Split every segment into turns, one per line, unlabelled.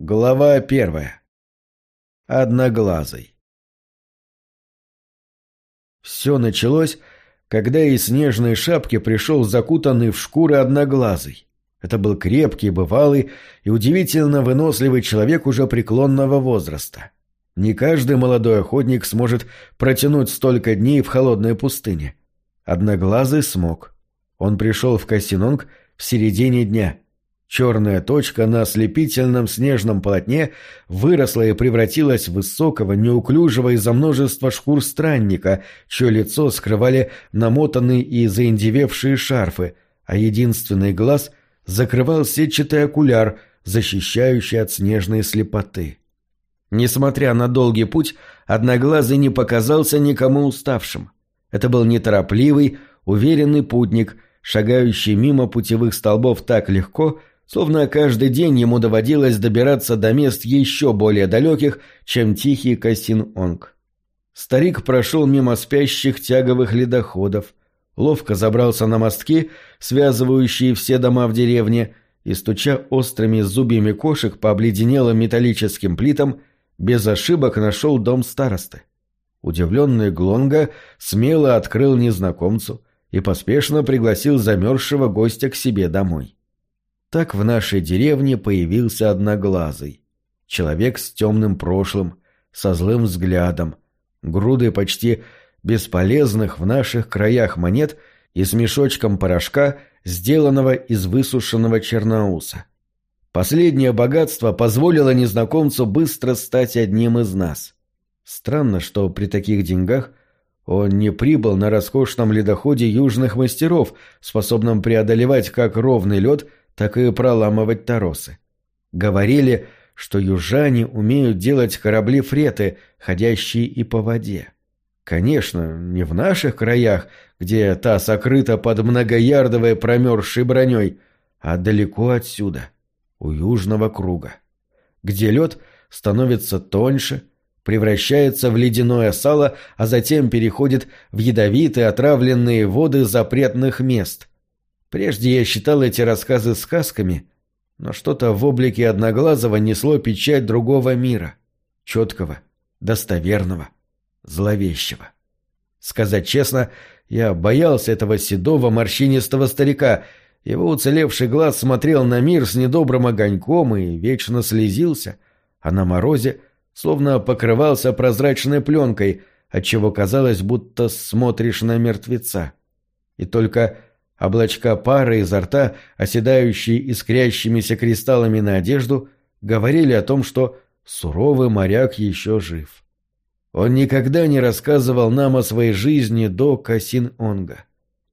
Глава первая. Одноглазый. Все началось, когда из снежной шапки пришел закутанный в шкуры одноглазый. Это был крепкий, бывалый и удивительно выносливый человек уже преклонного возраста. Не каждый молодой охотник сможет протянуть столько дней в холодной пустыне. Одноглазый смог. Он пришел в Кассинонг в середине дня — Черная точка на ослепительном снежном полотне выросла и превратилась в высокого, неуклюжего из-за множества шкур странника, чье лицо скрывали намотанные и заиндевевшие шарфы, а единственный глаз закрывал сетчатый окуляр, защищающий от снежной слепоты. Несмотря на долгий путь, Одноглазый не показался никому уставшим. Это был неторопливый, уверенный путник, шагающий мимо путевых столбов так легко, Словно каждый день ему доводилось добираться до мест еще более далеких, чем тихий Касин-Онг. Старик прошел мимо спящих тяговых ледоходов, ловко забрался на мостки, связывающие все дома в деревне, и, стуча острыми зубьями кошек по обледенелым металлическим плитам, без ошибок нашел дом старосты. Удивленный Глонга смело открыл незнакомцу и поспешно пригласил замерзшего гостя к себе домой. Так в нашей деревне появился Одноглазый. Человек с темным прошлым, со злым взглядом, грудой почти бесполезных в наших краях монет и с мешочком порошка, сделанного из высушенного черноуса. Последнее богатство позволило незнакомцу быстро стать одним из нас. Странно, что при таких деньгах он не прибыл на роскошном ледоходе южных мастеров, способном преодолевать как ровный лед, так и проламывать торосы. Говорили, что южане умеют делать корабли-фреты, ходящие и по воде. Конечно, не в наших краях, где та сокрыта под многоярдовой промерзшей броней, а далеко отсюда, у южного круга, где лед становится тоньше, превращается в ледяное сало, а затем переходит в ядовитые отравленные воды запретных мест, Прежде я считал эти рассказы сказками, но что-то в облике Одноглазого несло печать другого мира, четкого, достоверного, зловещего. Сказать честно, я боялся этого седого морщинистого старика. Его уцелевший глаз смотрел на мир с недобрым огоньком и вечно слезился, а на морозе словно покрывался прозрачной пленкой, отчего казалось, будто смотришь на мертвеца. И только Облачка пары изо рта, оседающие искрящимися кристаллами на одежду, говорили о том, что суровый моряк еще жив. Он никогда не рассказывал нам о своей жизни до Касин-Онга.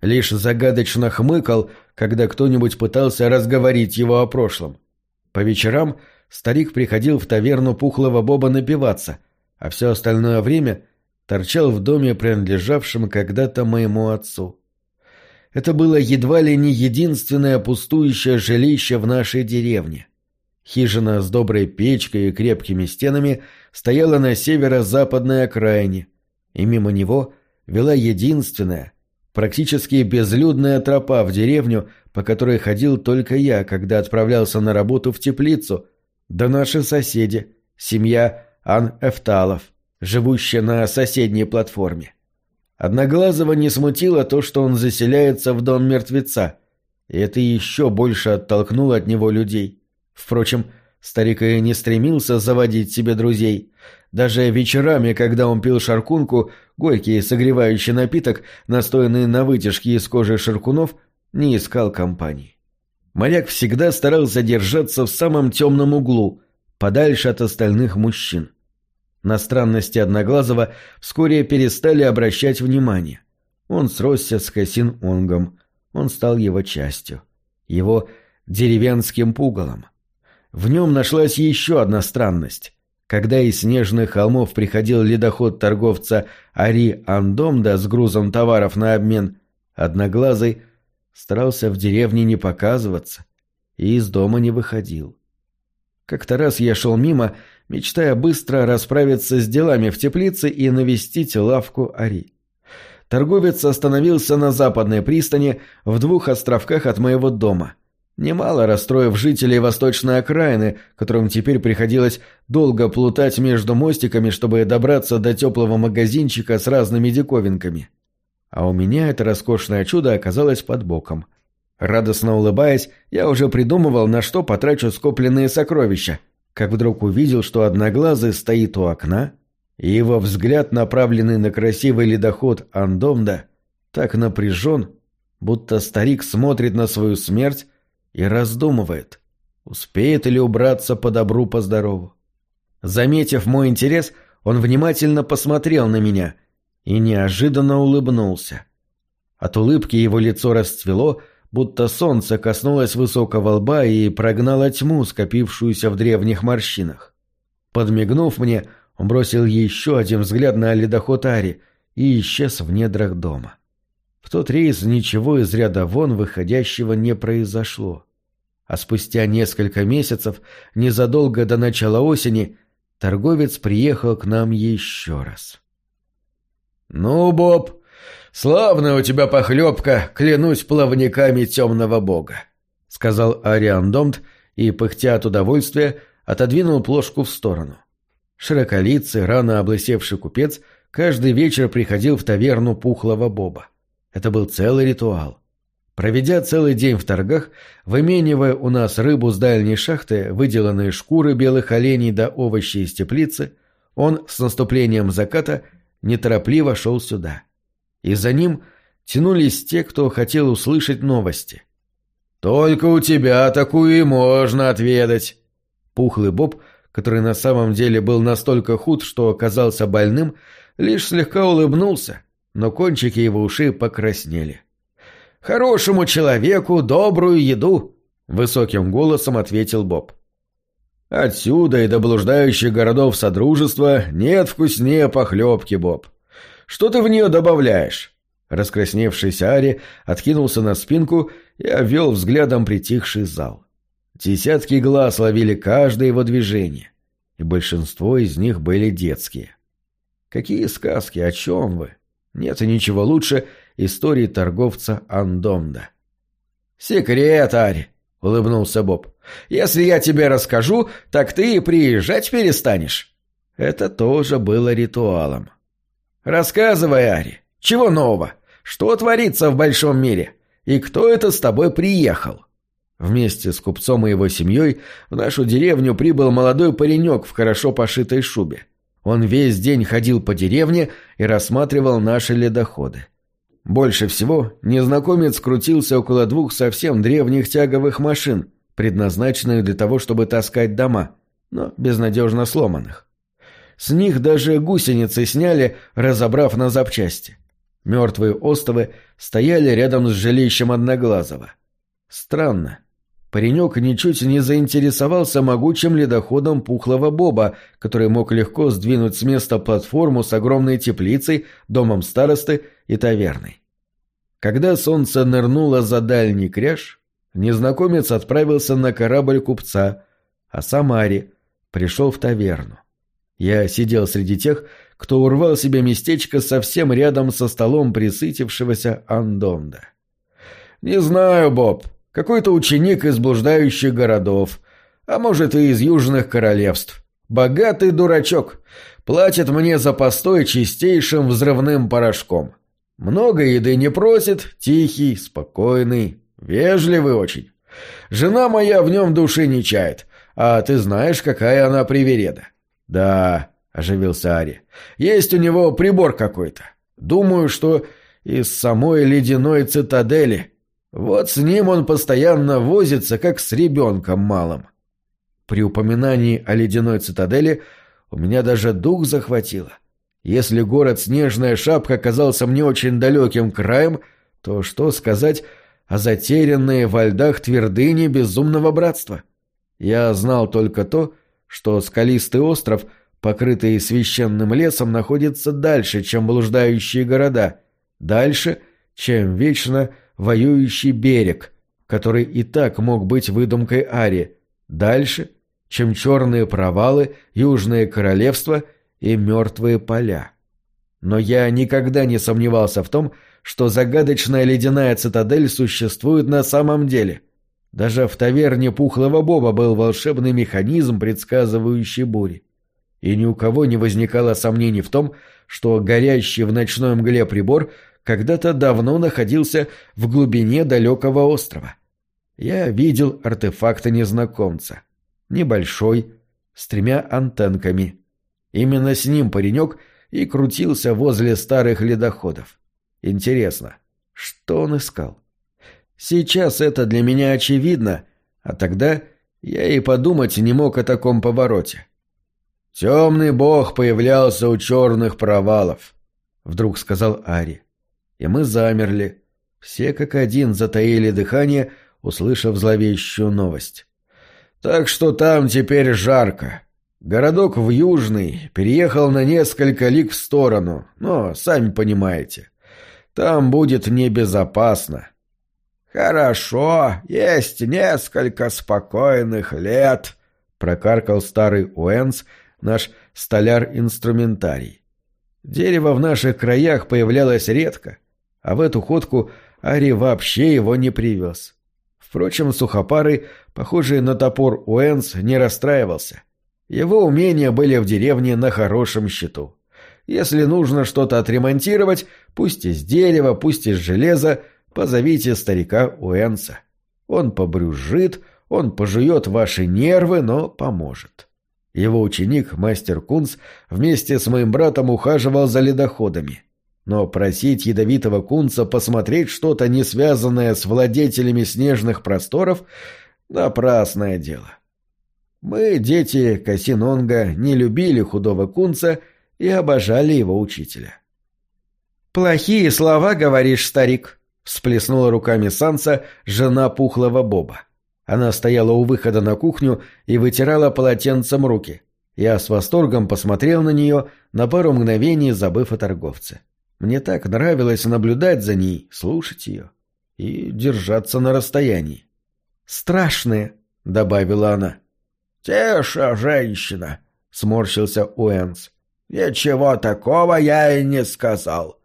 Лишь загадочно хмыкал, когда кто-нибудь пытался разговорить его о прошлом. По вечерам старик приходил в таверну Пухлого Боба напиваться, а все остальное время торчал в доме, принадлежавшем когда-то моему отцу. Это было едва ли не единственное пустующее жилище в нашей деревне. Хижина с доброй печкой и крепкими стенами стояла на северо-западной окраине, и мимо него вела единственная, практически безлюдная тропа в деревню, по которой ходил только я, когда отправлялся на работу в теплицу, да наши соседи, семья Ан-Эфталов, живущая на соседней платформе. Одноглазого не смутило то, что он заселяется в дом мертвеца, и это еще больше оттолкнуло от него людей. Впрочем, старик и не стремился заводить себе друзей. Даже вечерами, когда он пил шаркунку, горький согревающий напиток, настоянный на вытяжке из кожи шаркунов, не искал компании. Моряк всегда старался держаться в самом темном углу, подальше от остальных мужчин. На странности Одноглазого вскоре перестали обращать внимание. Он сросся с Хасин Онгом. Он стал его частью. Его деревенским пугалом. В нем нашлась еще одна странность. Когда из снежных холмов приходил ледоход торговца Ари Андомда с грузом товаров на обмен, Одноглазый старался в деревне не показываться и из дома не выходил. Как-то раз я шел мимо мечтая быстро расправиться с делами в теплице и навестить лавку Ари. Торговец остановился на западной пристани в двух островках от моего дома. немало расстроив жителей восточной окраины, которым теперь приходилось долго плутать между мостиками, чтобы добраться до теплого магазинчика с разными диковинками. А у меня это роскошное чудо оказалось под боком. Радостно улыбаясь, я уже придумывал, на что потрачу скопленные сокровища, как вдруг увидел, что одноглазый стоит у окна, и его взгляд, направленный на красивый ледоход Андомда, так напряжен, будто старик смотрит на свою смерть и раздумывает, успеет ли убраться по добру, по здорову. Заметив мой интерес, он внимательно посмотрел на меня и неожиданно улыбнулся. От улыбки его лицо расцвело, будто солнце коснулось высокого лба и прогнало тьму, скопившуюся в древних морщинах. Подмигнув мне, он бросил еще один взгляд на ледоход Ари и исчез в недрах дома. В тот рейс ничего из ряда вон выходящего не произошло. А спустя несколько месяцев, незадолго до начала осени, торговец приехал к нам еще раз. «Ну, Боб, славная у тебя похлебка, клянусь плавниками темного бога», — сказал Ариан Домт и, пыхтя от удовольствия, отодвинул плошку в сторону. Широколицый, рано облысевший купец каждый вечер приходил в таверну пухлого Боба. Это был целый ритуал. Проведя целый день в торгах, выменивая у нас рыбу с дальней шахты, выделанные шкуры белых оленей да овощи из теплицы, он с наступлением заката неторопливо шел сюда. И за ним тянулись те, кто хотел услышать новости. «Только у тебя такую и можно отведать!» Пухлый Боб, который на самом деле был настолько худ, что оказался больным, лишь слегка улыбнулся, но кончики его ушей покраснели. «Хорошему человеку добрую еду!» — высоким голосом ответил Боб. «Отсюда и до блуждающих городов Содружества нет вкуснее похлебки, Боб. Что ты в нее добавляешь?» Раскрасневшийся Ари откинулся на спинку и обвел взглядом притихший зал. Десятки глаз ловили каждое его движение, и большинство из них были детские. «Какие сказки? О чем вы?» Нет ничего лучше истории торговца Андомда. «Секрет, Ари!» — улыбнулся Боб. «Если я тебе расскажу, так ты и приезжать перестанешь». Это тоже было ритуалом. «Рассказывай, Ари, чего нового? Что творится в большом мире? И кто это с тобой приехал?» Вместе с купцом и его семьей в нашу деревню прибыл молодой паренек в хорошо пошитой шубе. Он весь день ходил по деревне и рассматривал наши ледоходы. Больше всего незнакомец крутился около двух совсем древних тяговых машин, предназначенных для того, чтобы таскать дома, но безнадежно сломанных. С них даже гусеницы сняли, разобрав на запчасти. Мертвые остовы стояли рядом с жилищем Одноглазого. Странно. Паренек ничуть не заинтересовался могучим ледоходом пухлого Боба, который мог легко сдвинуть с места платформу с огромной теплицей, домом старосты и таверной. Когда солнце нырнуло за дальний кряж, незнакомец отправился на корабль купца, а сам Ари пришел в таверну. Я сидел среди тех, кто урвал себе местечко совсем рядом со столом присытившегося Андонда. «Не знаю, Боб», какой-то ученик из блуждающих городов, а может и из южных королевств. Богатый дурачок. Платит мне за постой чистейшим взрывным порошком. Много еды не просит, тихий, спокойный, вежливый очень. Жена моя в нем души не чает, а ты знаешь, какая она привереда. Да, оживился Ари. Есть у него прибор какой-то. Думаю, что из самой ледяной цитадели. Вот с ним он постоянно возится, как с ребенком малым. При упоминании о ледяной цитадели у меня даже дух захватило. Если город Снежная Шапка казался мне очень далеким краем, то что сказать о затерянной во льдах твердыне безумного братства? Я знал только то, что скалистый остров, покрытый священным лесом, находится дальше, чем блуждающие города, дальше, чем вечно воюющий берег, который и так мог быть выдумкой Ари, дальше, чем черные провалы, южные королевства и мертвые поля. Но я никогда не сомневался в том, что загадочная ледяная цитадель существует на самом деле. Даже в таверне Пухлого Боба был волшебный механизм, предсказывающий бури. И ни у кого не возникало сомнений в том, что горящий в ночной мгле прибор когда-то давно находился в глубине далекого острова. Я видел артефакты незнакомца. Небольшой, с тремя антенками. Именно с ним паренек и крутился возле старых ледоходов. Интересно, что он искал? Сейчас это для меня очевидно, а тогда я и подумать не мог о таком повороте. «Темный бог появлялся у черных провалов», — вдруг сказал Ари. И мы замерли. Все как один затаили дыхание, услышав зловещую новость. «Так что там теперь жарко. Городок в Южный переехал на несколько лиг в сторону, но, сами понимаете, там будет небезопасно». «Хорошо, есть несколько спокойных лет», — прокаркал старый Уэнс, наш столяр-инструментарий. Дерево в наших краях появлялось редко, а в эту ходку Ари вообще его не привез. Впрочем, сухопарый, похожий на топор Уэнс, не расстраивался. Его умения были в деревне на хорошем счету. Если нужно что-то отремонтировать, пусть из дерева, пусть из железа, Позовите старика Уэнса. Он побрюжит, он пожует ваши нервы, но поможет. Его ученик, мастер Кунц, вместе с моим братом ухаживал за ледоходами. Но просить ядовитого Кунца посмотреть что-то, не связанное с владетелями снежных просторов, напрасное дело. Мы, дети Касинонга, не любили худого Кунца и обожали его учителя. «Плохие слова, говоришь, старик», Всплеснула руками Санса жена пухлого Боба. Она стояла у выхода на кухню и вытирала полотенцем руки. Я с восторгом посмотрел на нее, на пару мгновений забыв о торговце. Мне так нравилось наблюдать за ней, слушать ее и держаться на расстоянии. «Страшные», — добавила она. «Тише, женщина», — сморщился Уэнс. «Ничего такого я и не сказал.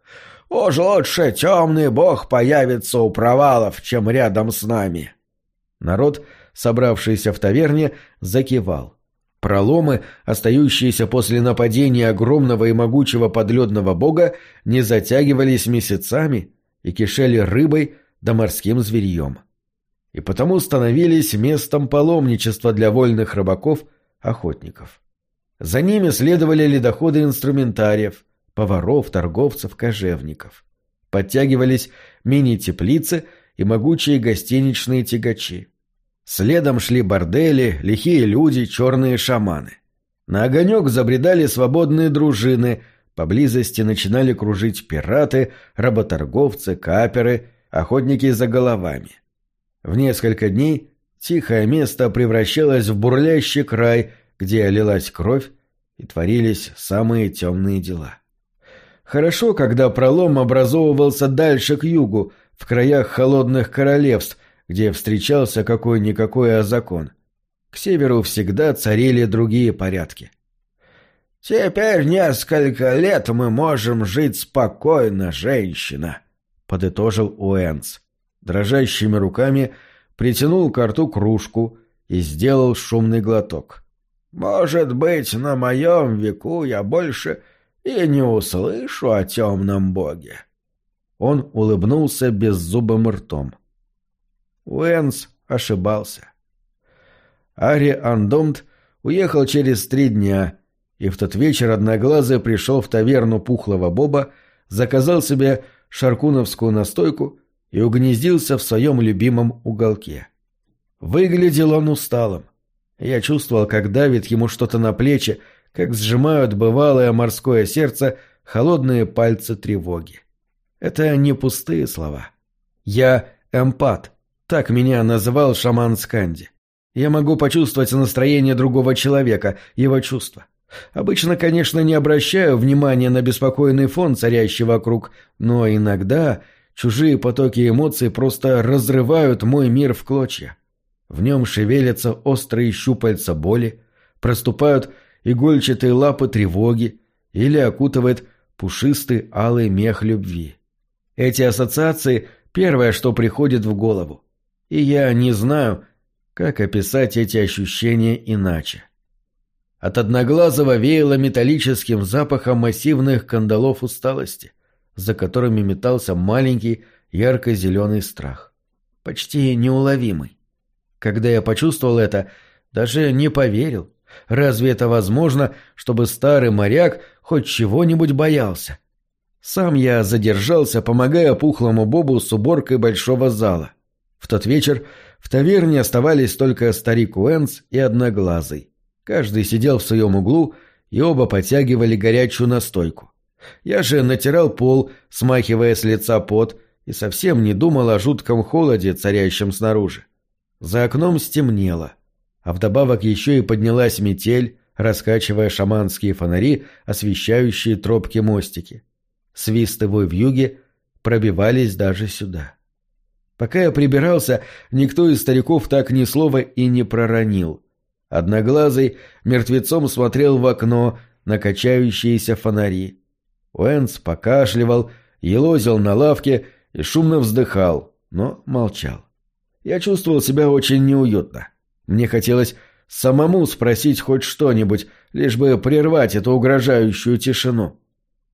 Уж лучше темный бог появится у провалов, чем рядом с нами. Народ, собравшийся в таверне, закивал. Проломы, остающиеся после нападения огромного и могучего подледного бога, не затягивались месяцами и кишели рыбой да морским зверьем. И потому становились местом паломничества для вольных рыбаков, охотников. За ними следовали ледоходы инструментариев, поваров, торговцев, кожевников. Подтягивались мини-теплицы и могучие гостиничные тягачи. Следом шли бордели, лихие люди, черные шаманы. На огонек забредали свободные дружины, поблизости начинали кружить пираты, работорговцы, каперы, охотники за головами. В несколько дней тихое место превращалось в бурлящий край, где лилась кровь и творились самые темные дела. Хорошо, когда пролом образовывался дальше к югу, в краях холодных королевств, где встречался какой-никакой азакон. К северу всегда царили другие порядки. «Теперь несколько лет мы можем жить спокойно, женщина», — подытожил Уэнс. Дрожащими руками притянул к рту кружку и сделал шумный глоток. «Может быть, на моем веку я больше и не услышу о темном боге. Он улыбнулся беззубым ртом. Уэнс ошибался. Ари Андомт уехал через три дня, и в тот вечер Одноглазый пришел в таверну Пухлого Боба, заказал себе шаркуновскую настойку и угнездился в своем любимом уголке. Выглядел он усталым. Я чувствовал, как давит ему что-то на плечи, как сжимают бывалое морское сердце холодные пальцы тревоги. Это не пустые слова. Я эмпат, так меня называл шаман Сканди. Я могу почувствовать настроение другого человека, его чувства. Обычно, конечно, не обращаю внимания на беспокойный фон, царящий вокруг, но иногда чужие потоки эмоций просто разрывают мой мир в клочья. В нем шевелятся острые щупальца боли, проступают игольчатые лапы тревоги или окутывает пушистый алый мех любви. Эти ассоциации – первое, что приходит в голову. И я не знаю, как описать эти ощущения иначе. От Одноглазого веяло металлическим запахом массивных кандалов усталости, за которыми метался маленький ярко-зеленый страх. Почти неуловимый. Когда я почувствовал это, даже не поверил. Разве это возможно, чтобы старый моряк хоть чего-нибудь боялся? Сам я задержался, помогая пухлому Бобу с уборкой большого зала. В тот вечер в таверне оставались только старик Уэнс и Одноглазый. Каждый сидел в своем углу, и оба подтягивали горячую настойку. Я же натирал пол, смахивая с лица пот, и совсем не думал о жутком холоде, царящем снаружи. За окном стемнело, а вдобавок еще и поднялась метель, раскачивая шаманские фонари, освещающие тропки мостики. Свист его в юге пробивались даже сюда. Пока я прибирался, никто из стариков так ни слова и не проронил. Одноглазый мертвецом смотрел в окно на качающиеся фонари. Уэнс покашливал, елозил на лавке и шумно вздыхал, но молчал. Я чувствовал себя очень неуютно. Мне хотелось самому спросить хоть что-нибудь, лишь бы прервать эту угрожающую тишину.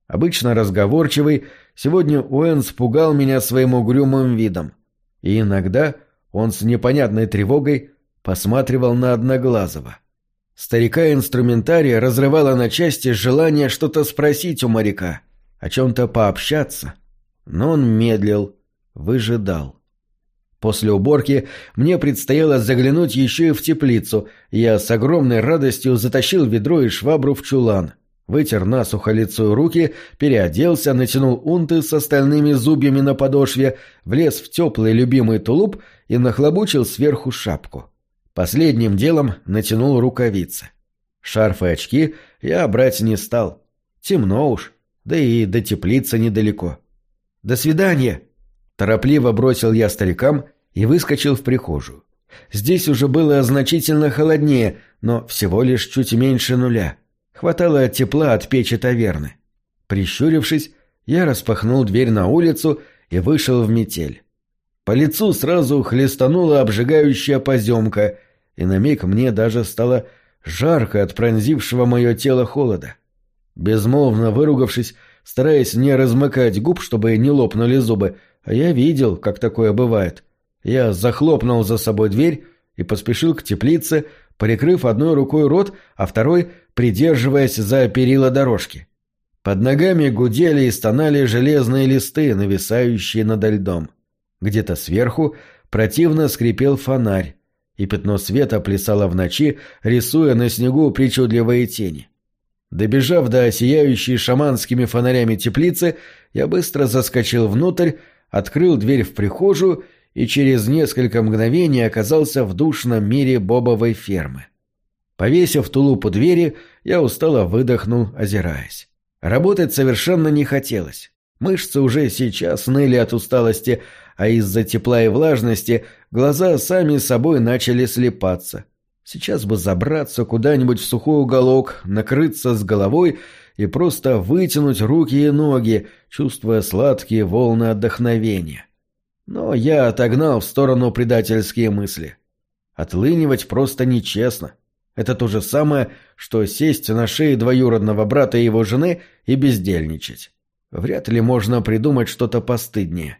Обычно разговорчивый, сегодня Уэнс пугал меня своим угрюмым видом. И иногда он с непонятной тревогой посматривал на Одноглазого. Старика инструментария разрывало на части желание что-то спросить у моряка, о чем-то пообщаться. Но он медлил, выжидал. После уборки мне предстояло заглянуть еще и в теплицу, я с огромной радостью затащил ведро и швабру в чулан. Вытер насухо лицо руки, переоделся, натянул унты с остальными зубьями на подошве, влез в теплый любимый тулуп и нахлобучил сверху шапку. Последним делом натянул рукавицы. Шарф и очки я брать не стал. Темно уж, да и до теплицы недалеко. «До свидания!» Торопливо бросил я старикам и выскочил в прихожую. Здесь уже было значительно холоднее, но всего лишь чуть меньше нуля. Хватало тепла от печи таверны. Прищурившись, я распахнул дверь на улицу и вышел в метель. По лицу сразу хлестанула обжигающая поземка, и на миг мне даже стало жарко от пронзившего мое тело холода. Безмолвно выругавшись, стараясь не размыкать губ, чтобы не лопнули зубы, я видел, как такое бывает, я захлопнул за собой дверь и поспешил к теплице, прикрыв одной рукой рот, а второй придерживаясь за перила дорожки. Под ногами гудели и стонали железные листы, нависающие над льдом. Где-то сверху противно скрипел фонарь, и пятно света плясало в ночи, рисуя на снегу причудливые тени. Добежав до сияющей шаманскими фонарями теплицы, я быстро заскочил внутрь, открыл дверь в прихожую и через несколько мгновений оказался в душном мире бобовой фермы. Повесив тулуп у двери, я устало выдохнул, озираясь. Работать совершенно не хотелось. Мышцы уже сейчас ныли от усталости, а из-за тепла и влажности глаза сами собой начали слепаться. Сейчас бы забраться куда-нибудь в сухой уголок, накрыться с головой и просто вытянуть руки и ноги, чувствуя сладкие волны отдохновения. Но я отогнал в сторону предательские мысли. Отлынивать просто нечестно. Это то же самое, что сесть на шее двоюродного брата и его жены и бездельничать. Вряд ли можно придумать что-то постыднее.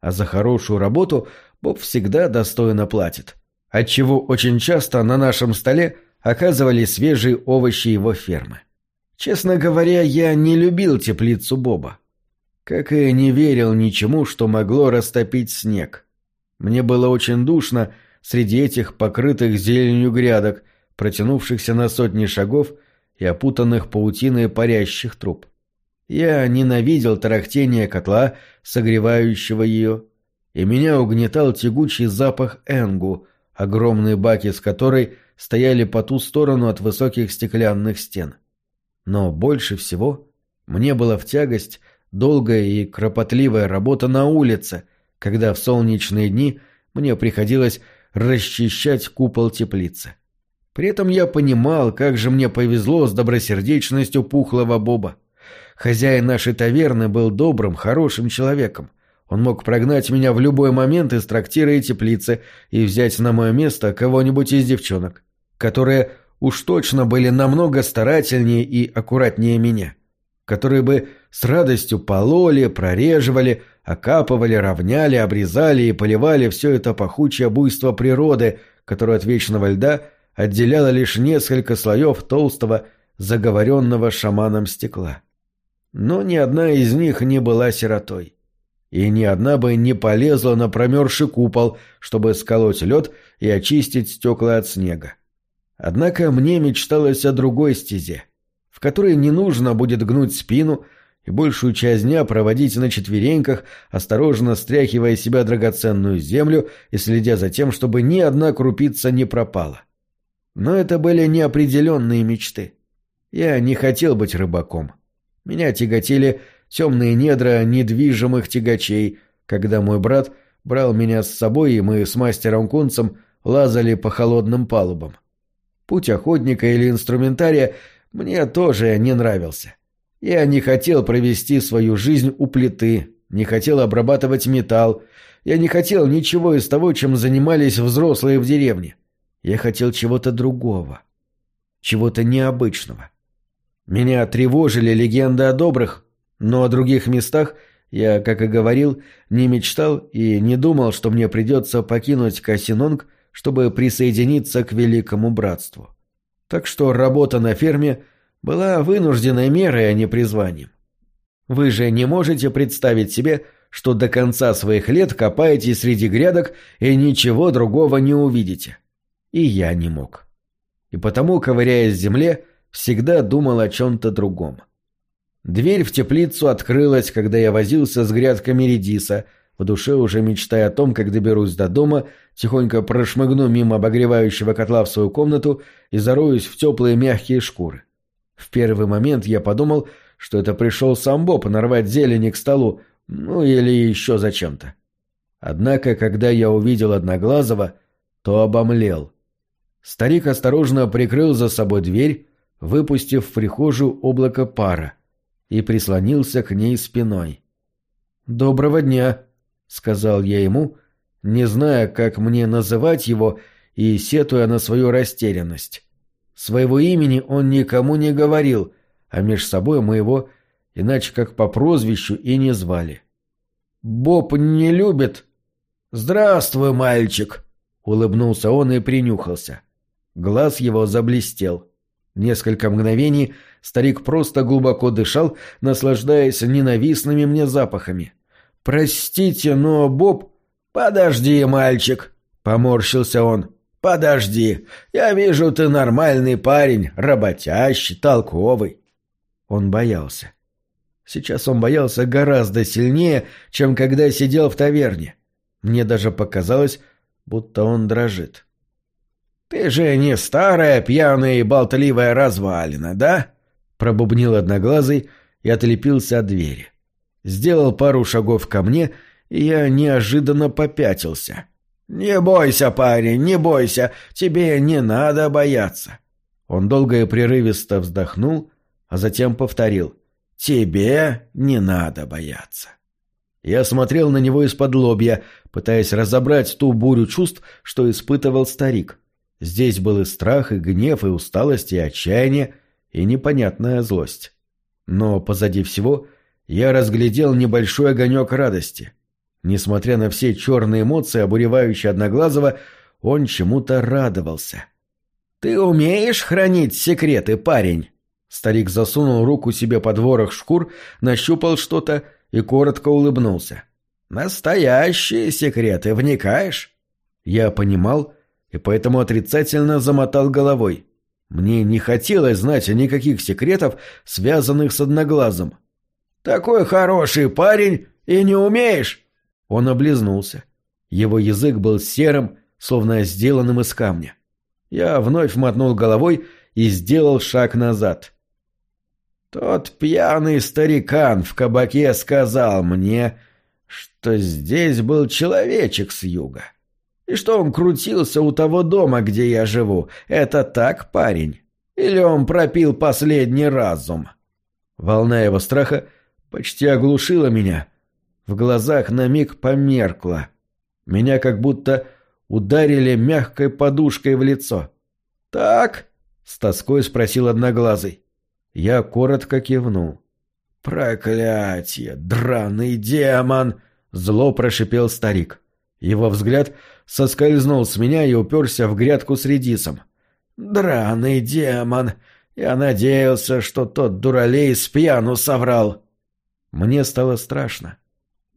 А за хорошую работу Боб всегда достойно платит. Отчего очень часто на нашем столе оказывались свежие овощи его фермы. Честно говоря, я не любил теплицу Боба. Как и не верил ничему, что могло растопить снег. Мне было очень душно среди этих покрытых зеленью грядок, протянувшихся на сотни шагов и опутанных паутиной парящих труб. Я ненавидел тарахтение котла, согревающего ее, и меня угнетал тягучий запах энгу, огромные баки с которой стояли по ту сторону от высоких стеклянных стен. Но больше всего мне была в тягость долгая и кропотливая работа на улице, когда в солнечные дни мне приходилось расчищать купол теплицы. При этом я понимал, как же мне повезло с добросердечностью пухлого Боба. Хозяин нашей таверны был добрым, хорошим человеком. Он мог прогнать меня в любой момент из трактира и теплицы и взять на мое место кого-нибудь из девчонок, которые уж точно были намного старательнее и аккуратнее меня, которые бы с радостью пололи, прореживали, окапывали, равняли, обрезали и поливали все это пахучее буйство природы, которое от вечного льда отделяло лишь несколько слоев толстого, заговоренного шаманом стекла. Но ни одна из них не была сиротой. И ни одна бы не полезла на промерзший купол, чтобы сколоть лед и очистить стекла от снега. Однако мне мечталось о другой стезе, в которой не нужно будет гнуть спину и большую часть дня проводить на четвереньках, осторожно стряхивая себя драгоценную землю и следя за тем, чтобы ни одна крупица не пропала. Но это были неопределенные мечты. Я не хотел быть рыбаком. Меня тяготили темные недра недвижимых тягачей, когда мой брат брал меня с собой, и мы с мастером Кунцем лазали по холодным палубам. Путь охотника или инструментария мне тоже не нравился. Я не хотел провести свою жизнь у плиты, не хотел обрабатывать металл, я не хотел ничего из того, чем занимались взрослые в деревне. Я хотел чего-то другого, чего-то необычного. Меня тревожили легенды о добрых, но о других местах я, как и говорил, не мечтал и не думал, что мне придется покинуть Касинонг, чтобы присоединиться к великому братству. Так что работа на ферме была вынужденной мерой, а не призванием. Вы же не можете представить себе, что до конца своих лет копаете среди грядок и ничего другого не увидите. И я не мог. И потому, ковыряясь в земле, всегда думал о чем-то другом. Дверь в теплицу открылась, когда я возился с грядками редиса, в душе уже мечтая о том, как доберусь до дома, тихонько прошмыгну мимо обогревающего котла в свою комнату и зароюсь в теплые мягкие шкуры. В первый момент я подумал, что это пришел сам Боб нарвать зелени к столу, ну или еще зачем-то. Однако, когда я увидел Одноглазого, то обомлел. Старик осторожно прикрыл за собой дверь, выпустив в прихожую облако пара, и прислонился к ней спиной. «Доброго дня», — сказал я ему, не зная, как мне называть его и сетуя на свою растерянность. Своего имени он никому не говорил, а меж собой мы его, иначе как по прозвищу, и не звали. «Боб не любит...» «Здравствуй, мальчик!» — улыбнулся он и принюхался. Глаз его заблестел. Несколько мгновений старик просто глубоко дышал, наслаждаясь ненавистными мне запахами. «Простите, но Боб...» «Подожди, мальчик!» — поморщился он. «Подожди. Я вижу, ты нормальный парень, работящий, толковый». Он боялся. Сейчас он боялся гораздо сильнее, чем когда сидел в таверне. Мне даже показалось, будто он дрожит. «Ты же не старая, пьяная и болтливая развалина, да?» Пробубнил одноглазый и отлепился от двери. Сделал пару шагов ко мне, и я неожиданно попятился. «Не бойся, парень, не бойся, тебе не надо бояться». Он долго и прерывисто вздохнул, а затем повторил. «Тебе не надо бояться». Я смотрел на него из-под лобья, пытаясь разобрать ту бурю чувств, что испытывал старик. Здесь был и страх, и гнев, и усталость, и отчаяние, и непонятная злость. Но позади всего я разглядел небольшой огонек радости. Несмотря на все черные эмоции, обуревающие Одноглазого, он чему-то радовался. «Ты умеешь хранить секреты, парень?» Старик засунул руку себе под ворох шкур, нащупал что-то и коротко улыбнулся. «Настоящие секреты, вникаешь?» Я понимал, и поэтому отрицательно замотал головой. Мне не хотелось знать никаких секретов, связанных с одноглазым. «Такой хороший парень и не умеешь!» Он облизнулся. Его язык был серым, словно сделанным из камня. Я вновь мотнул головой и сделал шаг назад. Тот пьяный старикан в кабаке сказал мне, что здесь был человечек с юга и что он крутился у того дома, где я живу. Это так, парень? Или он пропил последний разум?» Волна его страха почти оглушила меня. В глазах на миг померкло. Меня как будто ударили мягкой подушкой в лицо. «Так?» — с тоской спросил Одноглазый. Я коротко кивнул. «Проклятие! Драный демон!» — зло прошипел старик. Его взгляд соскользнул с меня и уперся в грядку с редисом. «Драный демон! Я надеялся, что тот дуралей с пьяну соврал!» Мне стало страшно.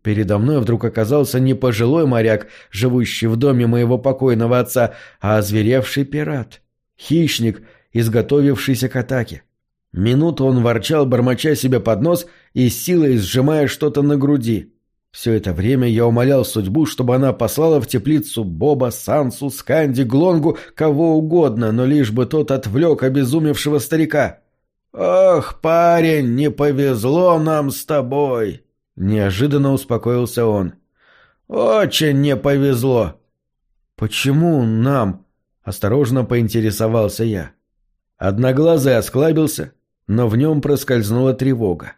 Передо мной вдруг оказался не пожилой моряк, живущий в доме моего покойного отца, а озверевший пират. Хищник, изготовившийся к атаке. Минуту он ворчал, бормоча себе под нос и силой сжимая что-то на груди. Все это время я умолял судьбу, чтобы она послала в теплицу Боба, Сансу, Сканди, Глонгу, кого угодно, но лишь бы тот отвлек обезумевшего старика. «Ох, парень, не повезло нам с тобой!» Неожиданно успокоился он. «Очень не повезло!» «Почему нам?» — осторожно поинтересовался я. Одноглазый осклабился, но в нем проскользнула тревога.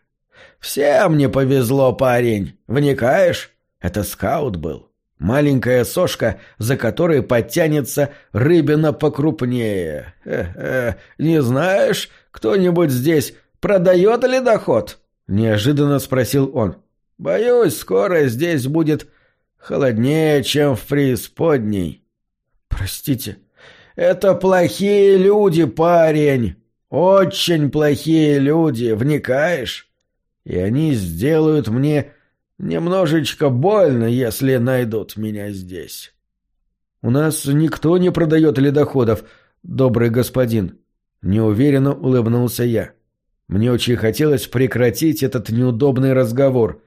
«Всем не повезло, парень. Вникаешь? Это скаут был. Маленькая сошка, за которой подтянется рыбина покрупнее. Э-э, не знаешь, кто-нибудь здесь продает ледоход?» — неожиданно спросил он. «Боюсь, скоро здесь будет холоднее, чем в преисподней». «Простите». «Это плохие люди, парень. Очень плохие люди, вникаешь? И они сделают мне немножечко больно, если найдут меня здесь. У нас никто не продает ледоходов, добрый господин. Неуверенно улыбнулся я. Мне очень хотелось прекратить этот неудобный разговор,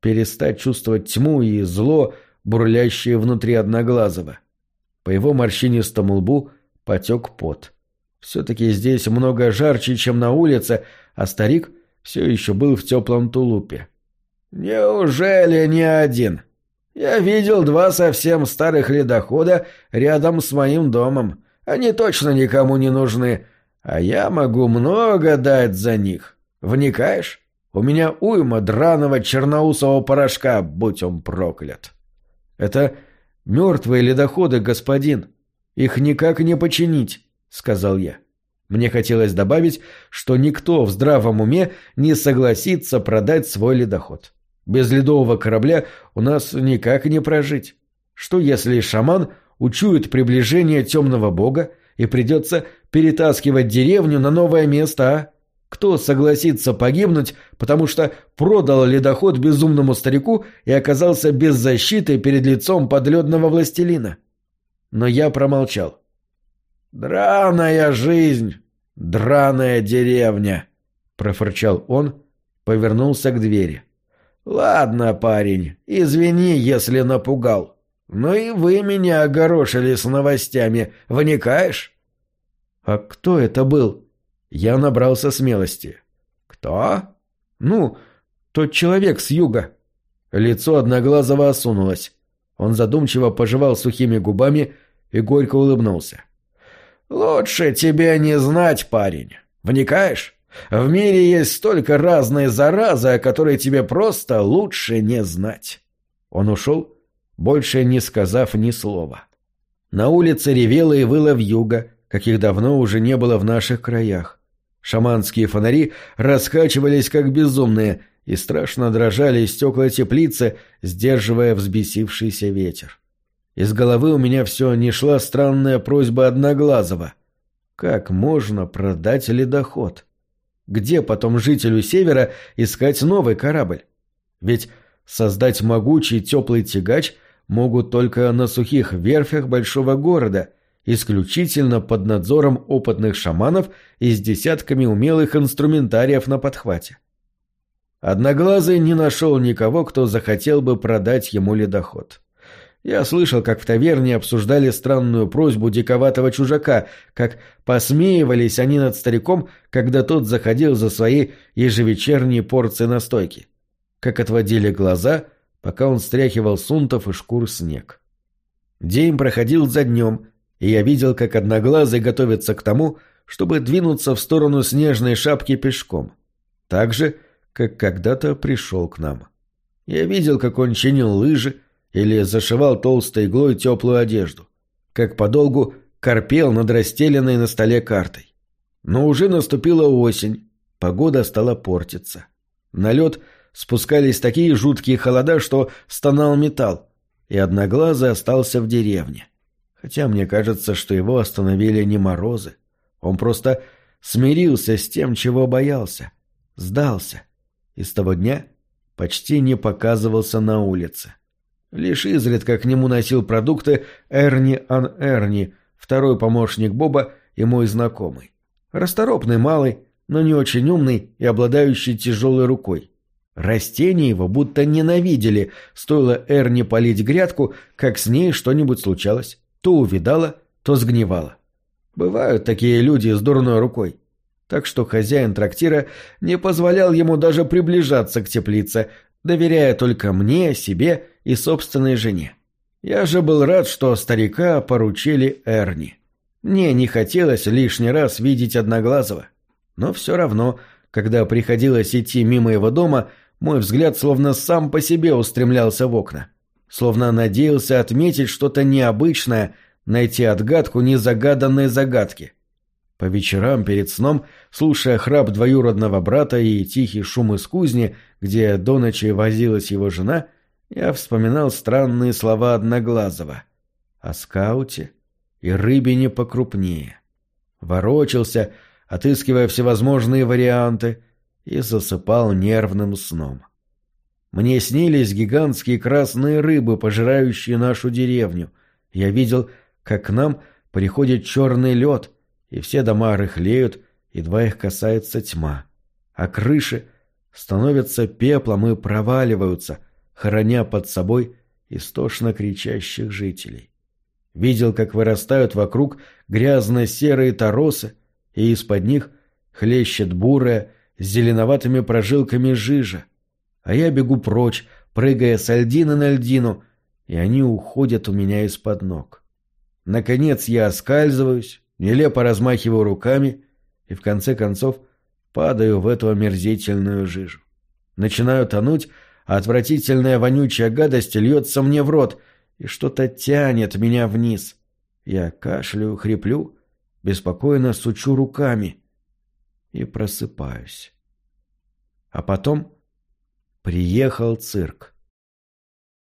перестать чувствовать тьму и зло, бурлящее внутри Одноглазого. По его морщинистому лбу потек пот. Все-таки здесь много жарче, чем на улице, а старик все еще был в теплом тулупе. «Неужели не один? Я видел два совсем старых ледохода рядом с моим домом. Они точно никому не нужны, а я могу много дать за них. Вникаешь? У меня уйма драного черноусого порошка, будь он проклят». «Это мертвые ледоходы, господин. Их никак не починить» сказал я. Мне хотелось добавить, что никто в здравом уме не согласится продать свой ледоход. Без ледового корабля у нас никак не прожить. Что если шаман учует приближение темного бога и придется перетаскивать деревню на новое место, а? Кто согласится погибнуть, потому что продал ледоход безумному старику и оказался без защиты перед лицом подледного властелина? Но я промолчал. «Драная жизнь! Драная деревня!» — профырчал он, повернулся к двери. «Ладно, парень, извини, если напугал. Но и вы меня огорошили с новостями. Вникаешь?» «А кто это был?» Я набрался смелости. «Кто?» «Ну, тот человек с юга». Лицо Одноглазого осунулось. Он задумчиво пожевал сухими губами и горько улыбнулся. — «Лучше тебе не знать, парень. Вникаешь? В мире есть столько разной заразы, о которой тебе просто лучше не знать». Он ушел, больше не сказав ни слова. На улице ревело и выло вьюга, каких давно уже не было в наших краях. Шаманские фонари раскачивались как безумные и страшно дрожали стекла теплицы, сдерживая взбесившийся ветер. Из головы у меня все не шла странная просьба Одноглазого. Как можно продать ледоход? Где потом жителю Севера искать новый корабль? Ведь создать могучий теплый тягач могут только на сухих верфях большого города, исключительно под надзором опытных шаманов и с десятками умелых инструментариев на подхвате. Одноглазый не нашел никого, кто захотел бы продать ему ледоход. Я слышал, как в таверне обсуждали странную просьбу диковатого чужака, как посмеивались они над стариком, когда тот заходил за свои ежевечерние порции настойки. Как отводили глаза, пока он стряхивал сунтов и шкур снег. День проходил за днем, и я видел, как одноглазый готовится к тому, чтобы двинуться в сторону снежной шапки пешком. Так же, как когда-то пришел к нам. Я видел, как он чинил лыжи или зашивал толстой иглой теплую одежду, как подолгу корпел над расстеленной на столе картой. Но уже наступила осень, погода стала портиться. На лед спускались такие жуткие холода, что стонал металл, и Одноглазый остался в деревне. Хотя мне кажется, что его остановили не морозы. Он просто смирился с тем, чего боялся. Сдался. И с того дня почти не показывался на улице. Лишь изредка к нему носил продукты Эрни Ан Эрни, второй помощник Боба и мой знакомый. Расторопный малый, но не очень умный и обладающий тяжелой рукой. Растения его будто ненавидели, стоило Эрни полить грядку, как с ней что-нибудь случалось. То увидала, то сгнивала. Бывают такие люди с дурной рукой. Так что хозяин трактира не позволял ему даже приближаться к теплице, доверяя только мне, себе и собственной жене. Я же был рад, что старика поручили Эрни. Мне не хотелось лишний раз видеть Одноглазого. Но все равно, когда приходилось идти мимо его дома, мой взгляд словно сам по себе устремлялся в окна. Словно надеялся отметить что-то необычное, найти отгадку незагаданной загадки. По вечерам перед сном, слушая храп двоюродного брата и тихий шум из кузни, где до ночи возилась его жена, я вспоминал странные слова Одноглазого о скауте и рыбине покрупнее. Ворочался, отыскивая всевозможные варианты, и засыпал нервным сном. Мне снились гигантские красные рыбы, пожирающие нашу деревню. Я видел, как к нам приходит черный лед, и все дома рыхлеют, едва их касается тьма. А крыши становятся пеплом и проваливаются, хороня под собой истошно кричащих жителей. Видел, как вырастают вокруг грязно-серые торосы, и из-под них хлещет бурая с зеленоватыми прожилками жижа. А я бегу прочь, прыгая с льдины на льдину, и они уходят у меня из-под ног. Наконец я оскальзываюсь, нелепо размахиваю руками и в конце концов падаю в эту омерзительную жижу. Начинаю тонуть, а отвратительная вонючая гадость льется мне в рот, и что-то тянет меня вниз. Я кашляю, хриплю, беспокойно сучу руками и просыпаюсь. А потом приехал цирк.